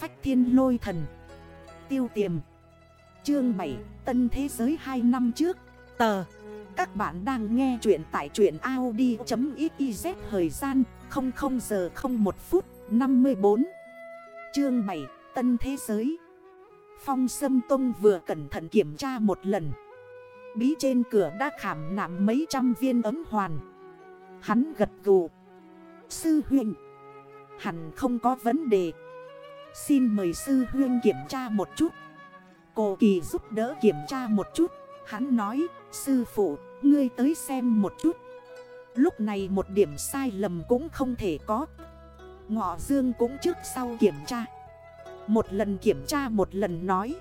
phách thiên lôi thần. Tiêu tiềm. Chương 7 Tân Thế Giới 2 năm trước. Tờ. Các bạn đang nghe chuyện tại truyện Audi.xyz Thời gian 00 giờ 01 phút 54 Chương 7 Tân Thế Giới. Phong Sâm Tông vừa cẩn thận kiểm tra một lần. Bí trên cửa đã khảm nạm mấy trăm viên ấm hoàn. Hắn gật gù. Sư huynh. Hẳn không có vấn đề. Xin mời sư huynh kiểm tra một chút. Cô kỳ giúp đỡ kiểm tra một chút. Hắn nói, Sư phụ, ngươi tới xem một chút. Lúc này một điểm sai lầm cũng không thể có. Ngọ dương cũng trước sau kiểm tra. Một lần kiểm tra một lần nói,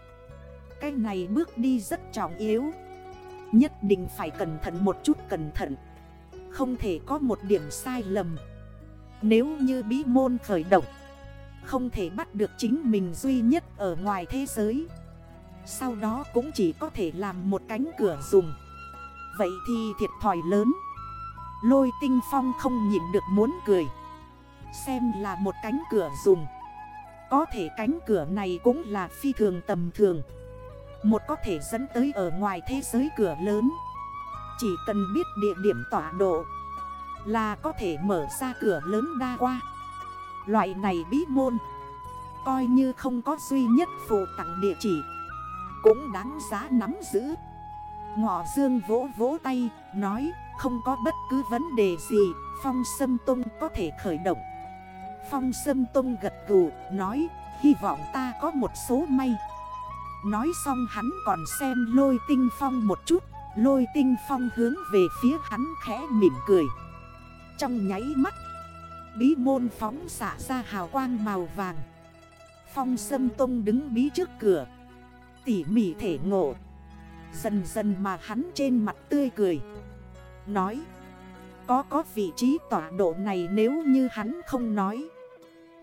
Cái này bước đi rất trọng yếu. Nhất định phải cẩn thận một chút cẩn thận. Không thể có một điểm sai lầm. Nếu như bí môn khởi động không thể bắt được chính mình duy nhất ở ngoài thế giới. Sau đó cũng chỉ có thể làm một cánh cửa dùng. Vậy thì thiệt thòi lớn. Lôi tinh phong không nhịn được muốn cười. Xem là một cánh cửa dùng. Có thể cánh cửa này cũng là phi thường tầm thường. Một có thể dẫn tới ở ngoài thế giới cửa lớn. Chỉ cần biết địa điểm tọa độ Là có thể mở ra cửa lớn đa qua. Loại này bí môn Coi như không có duy nhất phụ tặng địa chỉ, Cũng đáng giá nắm giữ. Ngọ dương vỗ vỗ tay, Nói, không có bất cứ vấn đề gì, Phong Sâm Tông có thể khởi động. Phong Sâm Tông gật gù, Nói, hy vọng ta có một số may. Nói xong hắn còn xem lôi tinh phong một chút. Lôi tinh phong hướng về phía hắn khẽ mỉm cười. Trong nháy mắt Bí môn phóng xả ra hào quang màu vàng. Phong Sâm Tông đứng bí trước cửa. Tỉ mỉ thể ngộ. Dần dần mà hắn trên mặt tươi cười. Nói, Có có vị trí tọa độ này nếu như hắn không nói.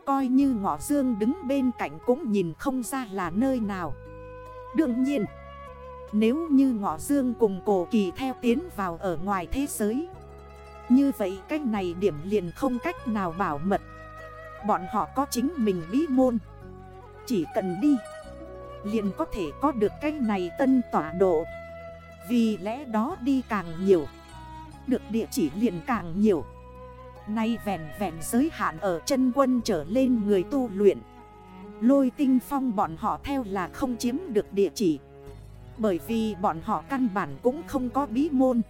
Coi như ngọ dương đứng bên cạnh cũng nhìn không ra là nơi nào. Đương nhiên, Nếu như ngọ dương cùng cổ kỳ theo tiến vào ở ngoài thế giới như vậy cách này điểm liền không cách nào bảo mật. Bọn họ có chính mình bí môn. Chỉ cần đi, Liền có thể có được cách này tân tỏa độ. Vì lẽ đó đi càng nhiều, Được địa chỉ liền càng nhiều. Nay vẹn vẹn giới hạn ở chân quân trở lên người tu luyện. Lôi tinh phong bọn họ theo là không chiếm được địa chỉ. Bởi vì bọn họ căn bản cũng không có bí môn.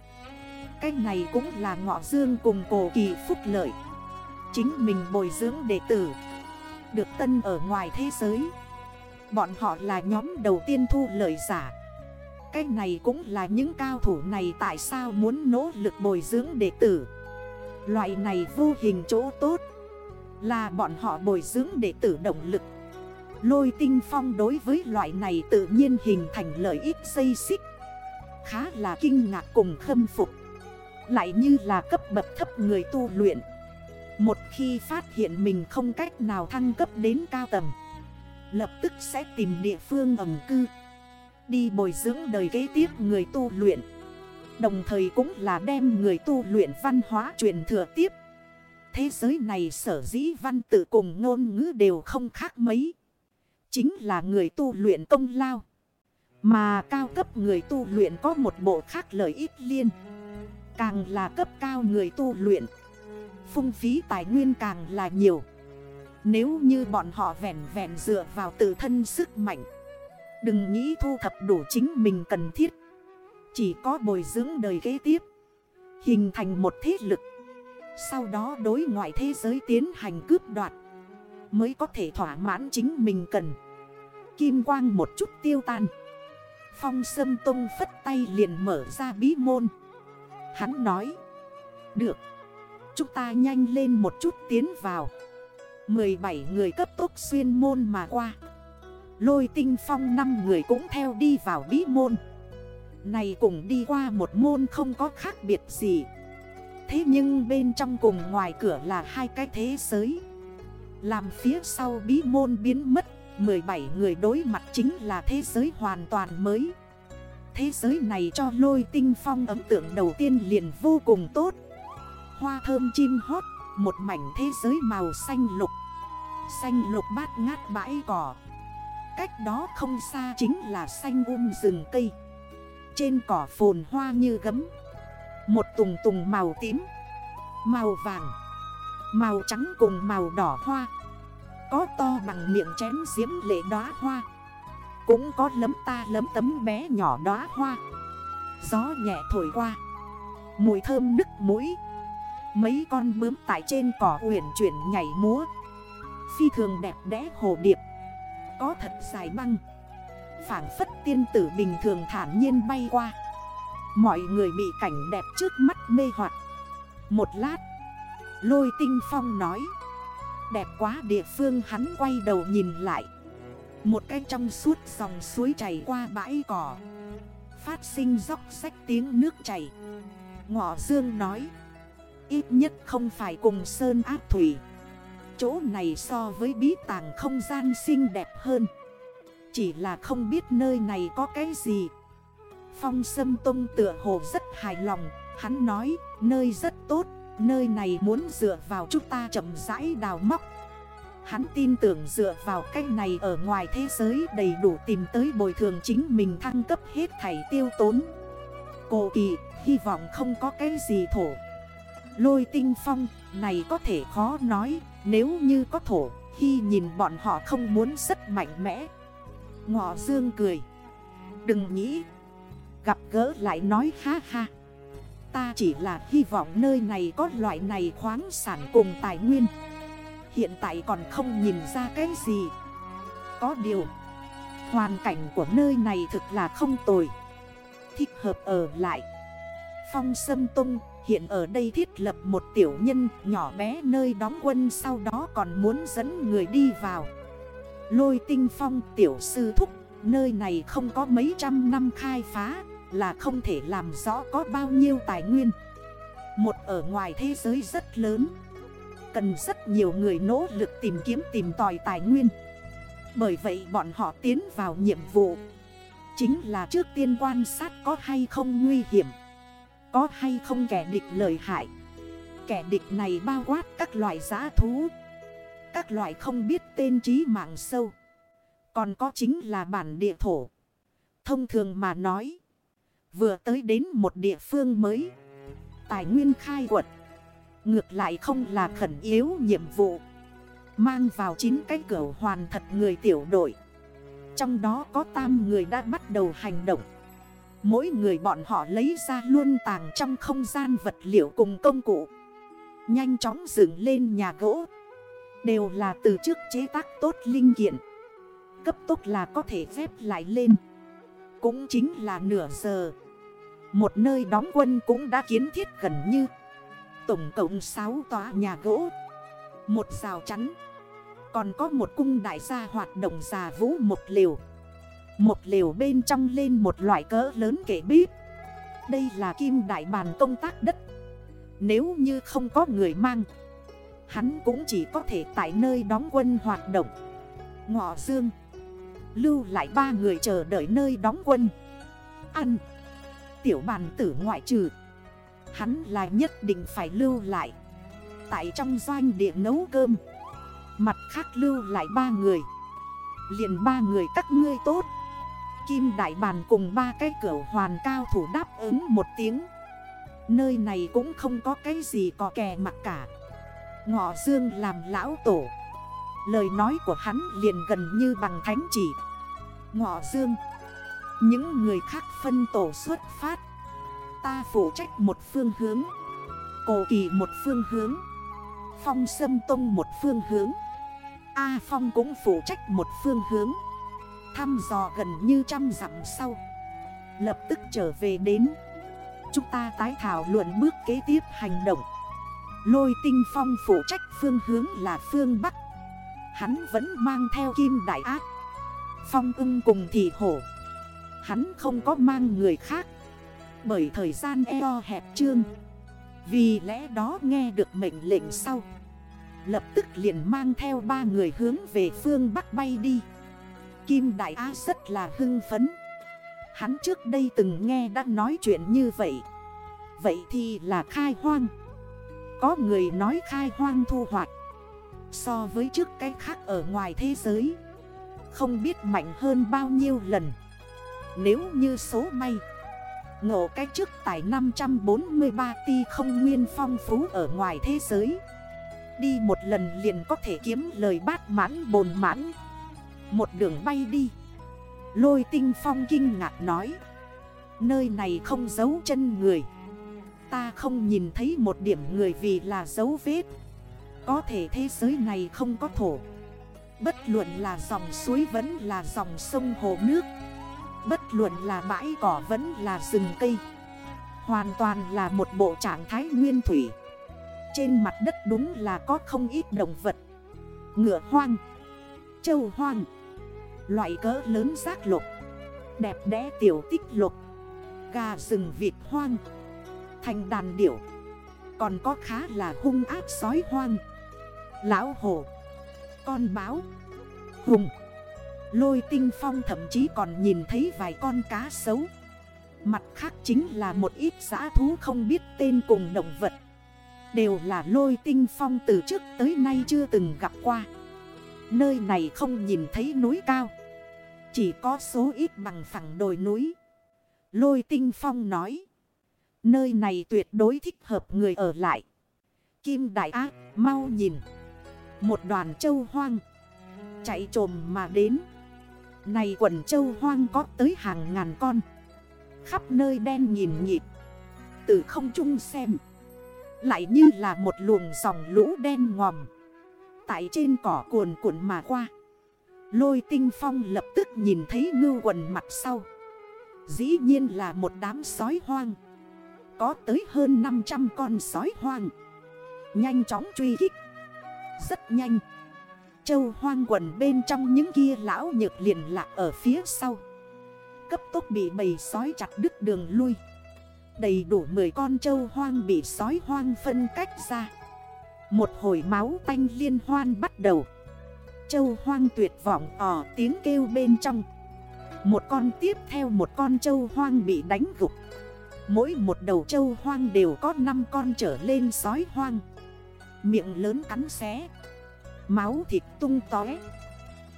Cái này cũng là ngọ dương cùng cổ kỳ phúc lợi. Chính mình bồi dưỡng đệ tử. Được tân ở ngoài thế giới. Bọn họ là nhóm đầu tiên thu lợi giả. Cái này cũng là những cao thủ này tại sao muốn nỗ lực bồi dưỡng đệ tử. Loại này vô hình chỗ tốt. Là bọn họ bồi dưỡng đệ tử động lực. Lôi tinh phong đối với loại này tự nhiên hình thành lợi ích xây xích. Khá là kinh ngạc cùng khâm phục. Lại như là cấp bậc thấp người tu luyện. Một khi phát hiện mình không cách nào thăng cấp đến cao tầng, Lập tức sẽ tìm địa phương ẩm cư, Đi bồi dưỡng đời kế tiếp người tu luyện. Đồng thời cũng là đem người tu luyện văn hóa truyền thừa tiếp. Thế giới này sở dĩ văn tự cùng ngôn ngữ đều không khác mấy, Chính là người tu luyện công lao. Mà cao cấp người tu luyện có một bộ khác lợi ích liên. Càng là cấp cao người tu luyện. Phung phí tài nguyên càng là nhiều. Nếu như bọn họ vẹn vẹn dựa vào tự thân sức mạnh, Đừng nghĩ thu thập đủ chính mình cần thiết. Chỉ có bồi dưỡng đời kế tiếp, Hình thành một thế lực, Sau đó đối ngoại thế giới tiến hành cướp đoạt, Mới có thể thỏa mãn chính mình cần. Kim quang một chút tiêu tan. Phong Sâm tung phất tay liền mở ra bí môn. Hắn nói. Được. Chúng ta nhanh lên một chút tiến vào. 17 người cấp tốc xuyên môn mà qua. Lôi tinh phong 5 người cũng theo đi vào bí môn. Này cũng đi qua một môn không có khác biệt gì. Thế nhưng bên trong cùng ngoài cửa là hai cái thế giới. Làm phía sau bí môn biến mất 17 người đối mặt chính là thế giới hoàn toàn mới. Thế giới này cho lôi tinh phong ấn tượng đầu tiên liền vô cùng tốt. Hoa thơm chim hót, Một mảnh thế giới màu xanh lục. Xanh lục bát ngát bãi cỏ. Cách đó không xa chính là xanh um rừng cây. Trên cỏ phồn hoa như gấm. Một tùng tùng màu tím, Màu vàng, Màu trắng cùng màu đỏ hoa. Có to bằng miệng chén diễm lệ đóa hoa. Cũng có lấm ta lấm tấm bé nhỏ đóa hoa. Gió nhẹ thổi qua. Mùi thơm nức mũi. Mấy con bướm tại trên cỏ uyển chuyển nhảy múa. Phi thường đẹp đẽ hồ điệp. Có thật dài băng. Phản phất tiên tử bình thường thản nhiên bay qua. Mọi người bị cảnh đẹp trước mắt mê hoặc. Một lát, Lôi tinh phong nói. Đẹp quá, địa phương hắn quay đầu nhìn lại. Một cái trong suốt dòng suối chảy qua bãi cỏ. Phát sinh dốc sách tiếng nước chảy. Ngọ Dương nói, Ít nhất không phải cùng sơn áp thủy. Chỗ này so với bí tàng không gian xinh đẹp hơn. Chỉ là không biết nơi này có cái gì. Phong Sâm Tông tựa hồ rất hài lòng. Hắn nói, nơi rất tốt. Nơi này muốn dựa vào chúng ta chậm rãi đào móc. Hắn tin tưởng dựa vào cách này ở ngoài thế giới đầy đủ tìm tới bồi thường chính mình thăng cấp hết thảy tiêu tốn. Cô kỳ, hy vọng không có cái gì thổ. Lôi tinh phong, này có thể khó nói, Nếu như có thổ, Khi nhìn bọn họ không muốn rất mạnh mẽ. Ngọ dương cười. Đừng nghĩ. Gặp gỡ lại nói ha ha. Ta chỉ là hy vọng nơi này có loại này khoáng sản cùng tài nguyên. Hiện tại còn không nhìn ra cái gì. Có điều, Hoàn cảnh của nơi này thực là không tồi. Thích hợp ở lại. Phong Sâm Tung hiện ở đây thiết lập một tiểu nhân nhỏ bé nơi đóng quân, Sau đó còn muốn dẫn người đi vào. Lôi tinh phong tiểu sư thúc, Nơi này không có mấy trăm năm khai phá, Là không thể làm rõ có bao nhiêu tài nguyên. Một ở ngoài thế giới rất lớn. Cần rất nhiều người nỗ lực tìm kiếm tìm tòi tài nguyên. Bởi vậy bọn họ tiến vào nhiệm vụ. Chính là trước tiên quan sát có hay không nguy hiểm, Có hay không kẻ địch lợi hại. Kẻ địch này bao quát các loại giá thú. Các loại không biết tên trí mạng sâu. Còn có chính là bản địa thổ. Thông thường mà nói, Vừa tới đến một địa phương mới, Tài nguyên khai quật Ngược lại không là khẩn yếu nhiệm vụ. Mang vào 9 cái cửa hoàn thật người tiểu đội. Trong đó có tam người đã bắt đầu hành động. Mỗi người bọn họ lấy ra luôn tàng trong không gian vật liệu cùng công cụ. Nhanh chóng dựng lên nhà gỗ. Đều là từ trước chế tác tốt linh kiện. Cấp tốt là có thể phép lại lên. Cũng chính là nửa giờ. Một nơi đóng quân cũng đã kiến thiết gần như Tổng cộng 6 tòa nhà gỗ, Một rào chắn. Còn có một cung đại gia hoạt động già vũ một liều. Một liều bên trong lên một loại cỡ lớn kể bếp Đây là kim đại bàn công tác đất. Nếu như không có người mang, Hắn cũng chỉ có thể tại nơi đóng quân hoạt động. Ngọ dương, Lưu lại ba người chờ đợi nơi đóng quân. Ăn, Tiểu bàn tử ngoại trừ. Hắn là nhất định phải lưu lại. Tại trong doanh địa nấu cơm. Mặt khác lưu lại ba người. Liền ba người các ngươi tốt. Kim Đại Bàn cùng ba cái cửa hoàn cao thủ đáp ứng một tiếng. Nơi này cũng không có cái gì có kè mặt cả. Ngọ Dương làm lão tổ. Lời nói của hắn liền gần như bằng thánh chỉ. Ngọ Dương, Những người khác phân tổ xuất phát. Ta phụ trách một phương hướng. Cổ kỳ một phương hướng. Phong Sâm Tông một phương hướng. A Phong cũng phụ trách một phương hướng. Thăm dò gần như trăm dặm sau. Lập tức trở về đến. Chúng ta tái thảo luận bước kế tiếp hành động. Lôi tinh phong phụ trách phương hướng là phương Bắc. Hắn vẫn mang theo kim đại ác. Phong ưng cùng thị hổ. Hắn không có mang người khác bởi thời gian eo hẹp trương Vì lẽ đó nghe được mệnh lệnh sau. Lập tức liền mang theo ba người hướng về phương Bắc bay đi. Kim Đại Á rất là hưng phấn. Hắn trước đây từng nghe đã nói chuyện như vậy. Vậy thì là khai hoang. Có người nói khai hoang thu hoạch. So với trước cái khác ở ngoài thế giới, Không biết mạnh hơn bao nhiêu lần. Nếu như số may Ngộ cách trước tài 543 ti không nguyên phong phú ở ngoài thế giới. Đi một lần liền có thể kiếm lời bát mãn bồn mãn. Một đường bay đi. Lôi tinh phong kinh ngạc nói. Nơi này không giấu chân người. Ta không nhìn thấy một điểm người vì là dấu vết. Có thể thế giới này không có thổ. Bất luận là dòng suối vẫn là dòng sông hồ nước. Bất luận là bãi cỏ vẫn là rừng cây. Hoàn toàn là một bộ trạng thái nguyên thủy. Trên mặt đất đúng là có không ít động vật. Ngựa hoang Châu hoang, Loại cỡ lớn giác lục, Đẹp đẽ tiểu tích lục, Gà rừng vịt hoang, Thành đàn điểu. Còn có khá là hung ác sói hoang, Lão hổ, Con báo, Hùng. Lôi tinh phong thậm chí còn nhìn thấy vài con cá sấu. Mặt khác chính là một ít giã thú không biết tên cùng động vật. Đều là lôi tinh phong từ trước tới nay chưa từng gặp qua. Nơi này không nhìn thấy núi cao. Chỉ có số ít bằng phẳng đồi núi. Lôi tinh phong nói, Nơi này tuyệt đối thích hợp người ở lại. Kim Đại Á mau nhìn. Một đoàn châu hoang Chạy trồm mà đến. Này quần châu hoang có tới hàng ngàn con. Khắp nơi đen nhìn nhịp. Từ không trung xem. Lại như là một luồng dòng lũ đen ngòm. Tại trên cỏ cuồn cuộn mà qua. Lôi tinh phong lập tức nhìn thấy ngư quần mặt sau. Dĩ nhiên là một đám sói hoang. Có tới hơn 500 con sói hoang. Nhanh chóng truy kích. Rất nhanh. Châu hoang quần bên trong những kia lão nhược liền lạc ở phía sau. Cấp tốc bị bầy sói chặt đứt đường lui. Đầy đủ 10 con châu hoang bị sói hoang phân cách ra. Một hồi máu tanh liên hoan bắt đầu. Châu hoang tuyệt vọng ỏ tiếng kêu bên trong. Một con tiếp theo một con châu hoang bị đánh gục. Mỗi một đầu châu hoang đều có 5 con trở lên sói hoang. Miệng lớn cắn xé. Máu thịt tung tói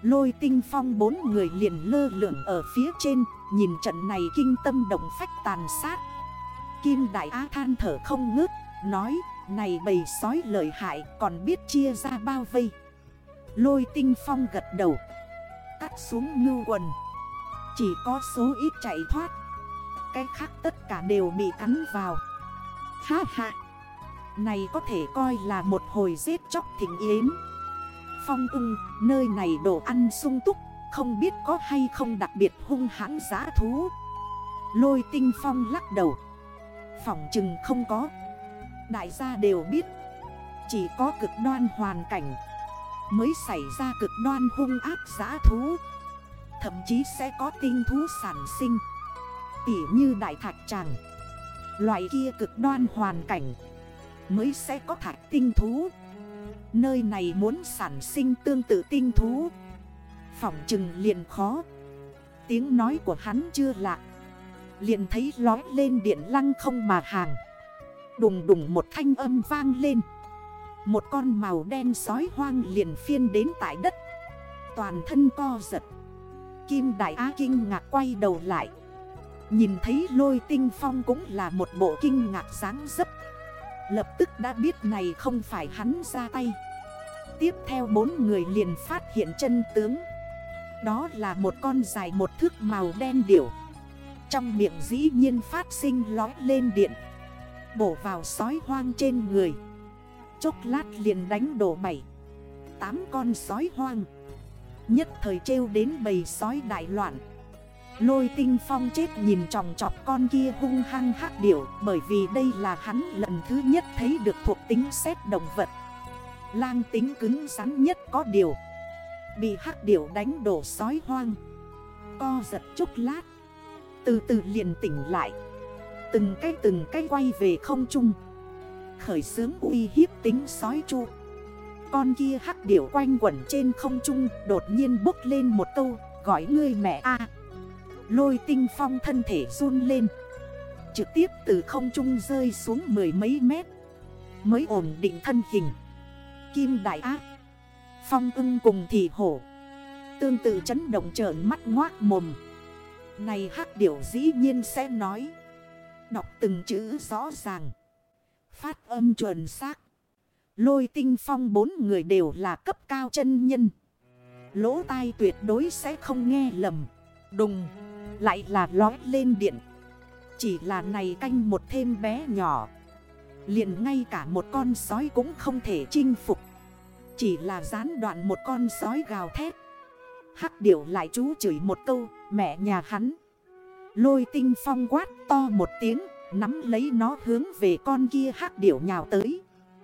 Lôi tinh phong bốn người liền lơ lửng ở phía trên, Nhìn trận này kinh tâm động phách tàn sát. Kim Đại Á than thở không ngớt, Nói, này bầy sói lợi hại, còn biết chia ra bao vây? Lôi tinh phong gật đầu, Cắt xuống ngư quần. Chỉ có số ít chạy thoát. Cái khác tất cả đều bị cắn vào. Ha ha! Này có thể coi là một hồi giết chóc thỉnh yến. Phong ung Nơi này đồ ăn sung túc, Không biết có hay không đặc biệt hung hãn giá thú. Lôi tinh phong lắc đầu. Phỏng chừng không có. Đại gia đều biết. Chỉ có cực đoan hoàn cảnh. Mới xảy ra cực đoan hung ác giá thú. Thậm chí sẽ có tinh thú sản sinh. Tỉ như đại thạch tràng. Loại kia cực đoan hoàn cảnh. Mới sẽ có thạch tinh thú. Nơi này muốn sản sinh tương tự tinh thú. Phỏng chừng liền khó. Tiếng nói của hắn chưa lạ. Liền thấy lói lên điện lăng không mà hàng. Đùng đùng một thanh âm vang lên. Một con màu đen sói hoang liền phiên đến tại đất. Toàn thân co giật. Kim Đại Á kinh ngạc quay đầu lại. Nhìn thấy lôi tinh phong cũng là một bộ kinh ngạc sáng dấp. Lập tức đã biết này không phải hắn ra tay. Tiếp theo bốn người liền phát hiện chân tướng. Đó là một con dài một thước màu đen điểu. Trong miệng dĩ nhiên phát sinh lói lên điện, Bổ vào sói hoang trên người. Chốc lát liền đánh đổ bảy Tám con sói hoang. Nhất thời trêu đến bầy sói đại loạn. Lôi tinh phong chết nhìn tròng trọc con kia hung hăng hắc điểu, Bởi vì đây là hắn lần thứ nhất thấy được thuộc tính xét động vật. Lang tính cứng rắn nhất có điều, Bị hắc điểu đánh đổ sói hoang. Co giật chút lát, Từ từ liền tỉnh lại. Từng cái từng cái quay về không chung Khởi sướng uy hiếp tính sói chu. Con kia hắc điểu quanh quẩn trên không trung Đột nhiên bốc lên một câu, Gọi ngươi mẹ a. Lôi tinh phong thân thể run lên. Trực tiếp từ không trung rơi xuống mười mấy mét. Mới ổn định thân hình. Kim Đại Ác phong ưng cùng thị hổ. Tương tự chấn động trởn mắt ngoác mồm. Này hắc điểu dĩ nhiên sẽ nói. Đọc từng chữ rõ ràng. Phát âm chuẩn xác. Lôi tinh phong bốn người đều là cấp cao chân nhân. Lỗ tai tuyệt đối sẽ không nghe lầm. Đùng. Lại là lói lên điện. Chỉ là này canh một thêm bé nhỏ. Liền ngay cả một con sói cũng không thể chinh phục. Chỉ là gián đoạn một con sói gào thét. Hắc điểu lại chú chửi một câu, Mẹ nhà hắn. Lôi tinh phong quát to một tiếng, Nắm lấy nó hướng về con kia hắc điểu nhào tới.